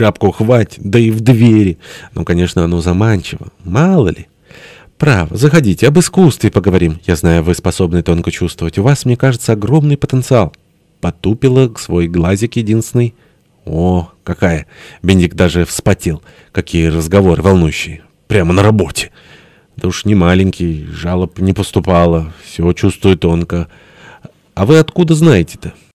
шапку хвать, да и в двери. Ну, конечно, оно заманчиво. Мало ли. Право, заходите, об искусстве поговорим. Я знаю, вы способны тонко чувствовать. У вас, мне кажется, огромный потенциал. Потупила свой глазик единственный. О, какая! Бендик даже вспотел. Какие разговоры волнующие. Прямо на работе. Да уж не маленький, жалоб не поступало. Все чувствую тонко. А вы откуда знаете-то?